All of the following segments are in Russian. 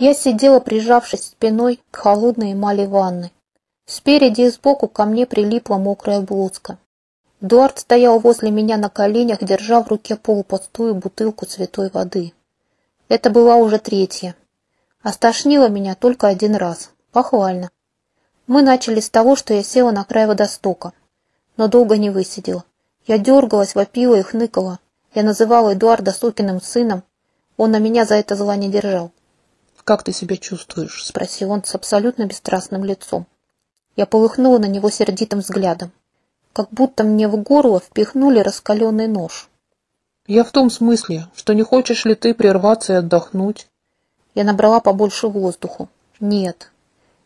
Я сидела, прижавшись спиной к холодной эмали ванны. Спереди и сбоку ко мне прилипла мокрая блузка. Эдуард стоял возле меня на коленях, держа в руке полупустую бутылку святой воды. Это была уже третья. Остошнило меня только один раз. Похвально. Мы начали с того, что я села на край водостока, но долго не высидела. Я дергалась, вопила и хныкала. Я называла Эдуарда сукиным сыном. Он на меня за это зла не держал. «Как ты себя чувствуешь?» — спросил он с абсолютно бесстрастным лицом. Я полыхнула на него сердитым взглядом. Как будто мне в горло впихнули раскаленный нож. «Я в том смысле, что не хочешь ли ты прерваться и отдохнуть?» Я набрала побольше воздуху. «Нет.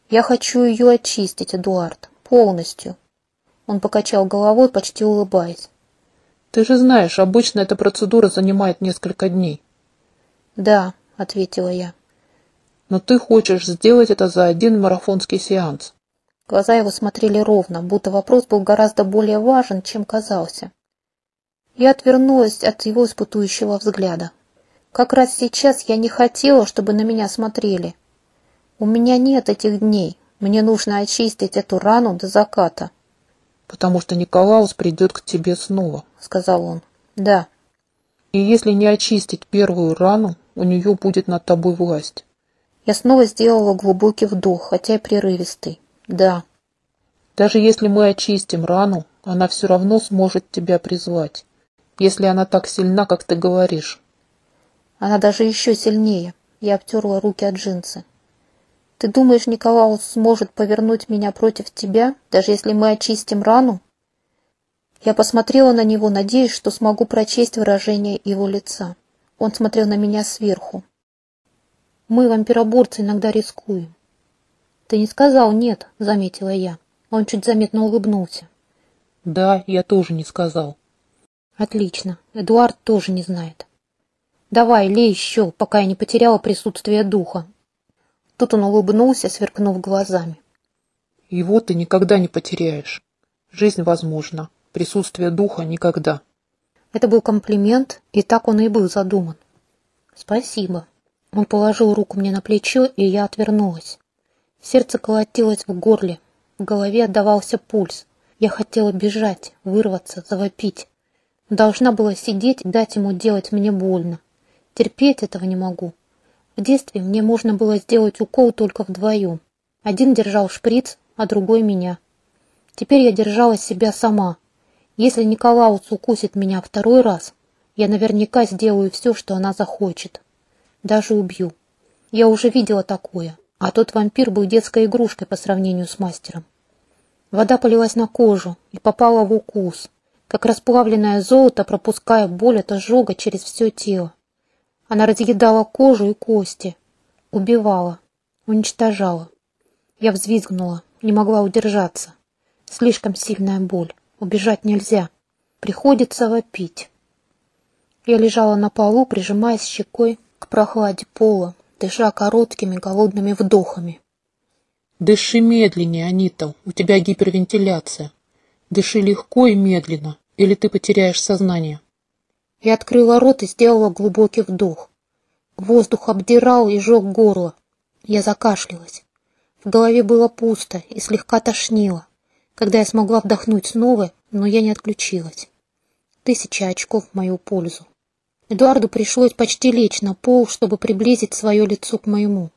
Я хочу ее очистить, Эдуард. Полностью». Он покачал головой, почти улыбаясь. «Ты же знаешь, обычно эта процедура занимает несколько дней». «Да», — ответила я но ты хочешь сделать это за один марафонский сеанс. Глаза его смотрели ровно, будто вопрос был гораздо более важен, чем казался. Я отвернулась от его испытующего взгляда. Как раз сейчас я не хотела, чтобы на меня смотрели. У меня нет этих дней. Мне нужно очистить эту рану до заката. «Потому что Николаус придет к тебе снова», — сказал он. «Да». «И если не очистить первую рану, у нее будет над тобой власть. Я снова сделала глубокий вдох, хотя и прерывистый. Да. Даже если мы очистим рану, она все равно сможет тебя призвать. Если она так сильна, как ты говоришь. Она даже еще сильнее. Я обтерла руки от джинсы. Ты думаешь, Николаус сможет повернуть меня против тебя, даже если мы очистим рану? Я посмотрела на него, надеясь, что смогу прочесть выражение его лица. Он смотрел на меня сверху. Мы, вампироборцы, иногда рискуем. Ты не сказал «нет», — заметила я. Он чуть заметно улыбнулся. Да, я тоже не сказал. Отлично. Эдуард тоже не знает. Давай, лей еще, пока я не потеряла присутствие духа. Тут он улыбнулся, сверкнув глазами. Его ты никогда не потеряешь. Жизнь возможна, присутствие духа никогда. Это был комплимент, и так он и был задуман. Спасибо. Он положил руку мне на плечо, и я отвернулась. Сердце колотилось в горле, в голове отдавался пульс. Я хотела бежать, вырваться, завопить. Должна была сидеть и дать ему делать мне больно. Терпеть этого не могу. В детстве мне можно было сделать укол только вдвоем. Один держал шприц, а другой меня. Теперь я держала себя сама. Если Николаус укусит меня второй раз, я наверняка сделаю все, что она захочет. Даже убью. Я уже видела такое, а тот вампир был детской игрушкой по сравнению с мастером. Вода полилась на кожу и попала в укус, как расплавленное золото, пропуская боль от ожога через все тело. Она разъедала кожу и кости, убивала, уничтожала. Я взвизгнула, не могла удержаться. Слишком сильная боль, убежать нельзя. Приходится вопить. Я лежала на полу, прижимаясь щекой к прохладе пола, дыша короткими голодными вдохами. «Дыши медленнее, Анита, у тебя гипервентиляция. Дыши легко и медленно, или ты потеряешь сознание». Я открыла рот и сделала глубокий вдох. Воздух обдирал и жег горло. Я закашлялась. В голове было пусто и слегка тошнило. Когда я смогла вдохнуть снова, но я не отключилась. Тысяча очков в мою пользу. Эдуарду пришлось почти лечь на пол, чтобы приблизить свое лицо к моему.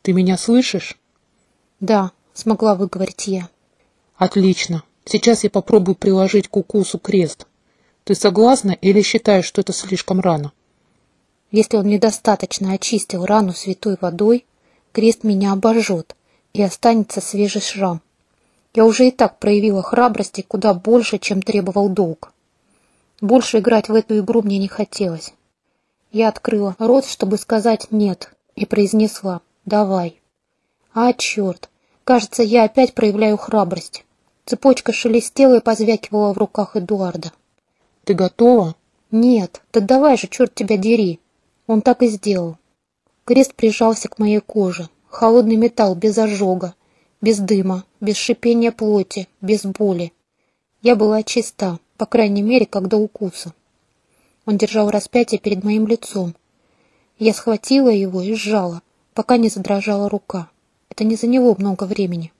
«Ты меня слышишь?» «Да», — смогла выговорить я. «Отлично. Сейчас я попробую приложить к укусу крест. Ты согласна или считаешь, что это слишком рано?» «Если он недостаточно очистил рану святой водой, крест меня обожжет, и останется свежий шрам. Я уже и так проявила храбрости куда больше, чем требовал долг. Больше играть в эту игру мне не хотелось. Я открыла рот, чтобы сказать «нет», и произнесла «давай». А, черт, кажется, я опять проявляю храбрость. Цепочка шелестела и позвякивала в руках Эдуарда. «Ты готова?» «Нет, да давай же, черт тебя дери!» Он так и сделал. Крест прижался к моей коже. Холодный металл без ожога, без дыма, без шипения плоти, без боли. Я была чиста по крайней мере, как до укуса. Он держал распятие перед моим лицом. Я схватила его и сжала, пока не задрожала рука. Это не заняло много времени.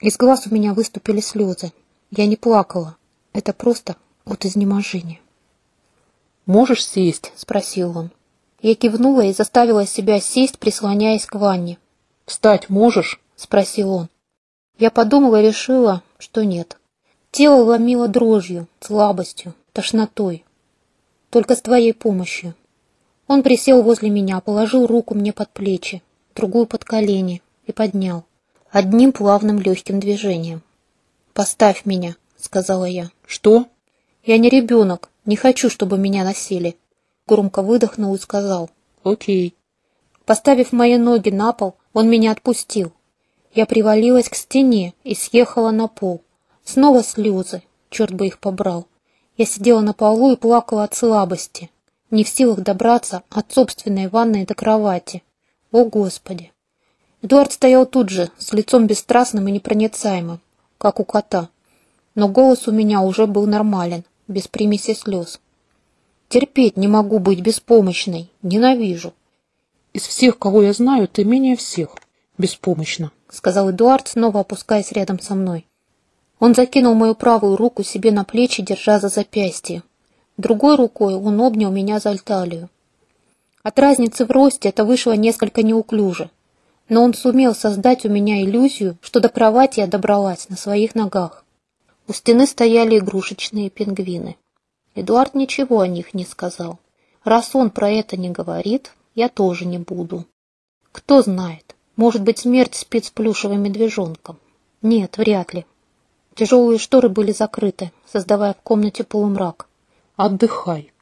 Из глаз у меня выступили слезы. Я не плакала. Это просто от изнеможения. «Можешь сесть?» — спросил он. Я кивнула и заставила себя сесть, прислоняясь к ванне. «Встать можешь?» — спросил он. Я подумала и решила, что нет. Тело ломило дрожью, слабостью, тошнотой. Только с твоей помощью. Он присел возле меня, положил руку мне под плечи, другую под колени и поднял. Одним плавным легким движением. «Поставь меня», — сказала я. «Что?» «Я не ребенок, не хочу, чтобы меня носили». Громко выдохнул и сказал. «Окей». Поставив мои ноги на пол, он меня отпустил. Я привалилась к стене и съехала на пол. Снова слезы, черт бы их побрал. Я сидела на полу и плакала от слабости, не в силах добраться от собственной ванной до кровати. О, Господи! Эдуард стоял тут же, с лицом бесстрастным и непроницаемым, как у кота. Но голос у меня уже был нормален, без примеси слез. Терпеть не могу быть беспомощной, ненавижу. Из всех, кого я знаю, ты менее всех беспомощна, сказал Эдуард, снова опускаясь рядом со мной. Он закинул мою правую руку себе на плечи, держа за запястье. Другой рукой он обнял меня за талию. От разницы в росте это вышло несколько неуклюже, но он сумел создать у меня иллюзию, что до кровати я добралась на своих ногах. У стены стояли игрушечные пингвины. Эдуард ничего о них не сказал. Раз он про это не говорит, я тоже не буду. Кто знает, может быть, смерть спит с плюшевым медвежонком. Нет, вряд ли. Тяжелые шторы были закрыты, создавая в комнате полумрак. «Отдыхай.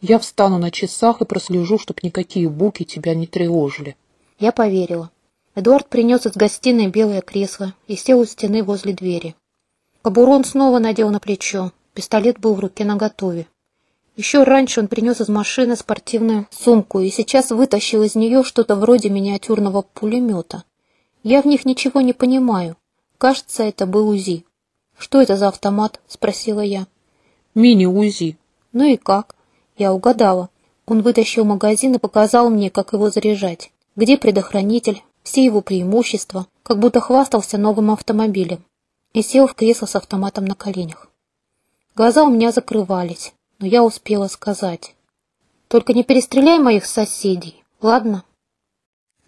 Я встану на часах и прослежу, чтоб никакие буки тебя не тревожили». Я поверила. Эдуард принес из гостиной белое кресло и сел у стены возле двери. Кобурон снова надел на плечо. Пистолет был в руке наготове. Еще раньше он принес из машины спортивную сумку и сейчас вытащил из нее что-то вроде миниатюрного пулемета. Я в них ничего не понимаю. Кажется, это был УЗИ. «Что это за автомат?» — спросила я. «Мини-УЗИ». «Ну и как?» Я угадала. Он вытащил магазин и показал мне, как его заряжать. Где предохранитель, все его преимущества, как будто хвастался новым автомобилем. И сел в кресло с автоматом на коленях. Глаза у меня закрывались, но я успела сказать. «Только не перестреляй моих соседей, ладно?»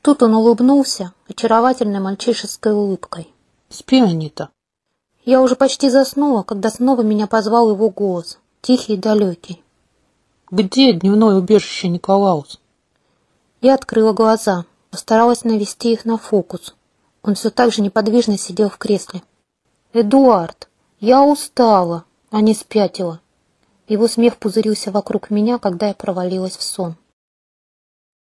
Тут он улыбнулся очаровательной мальчишеской улыбкой. «Спи, Анита». Я уже почти заснула, когда снова меня позвал его голос, тихий и далекий. «Где дневное убежище Николаус?» Я открыла глаза, постаралась навести их на фокус. Он все так же неподвижно сидел в кресле. «Эдуард, я устала, а не спятила». Его смех пузырился вокруг меня, когда я провалилась в сон.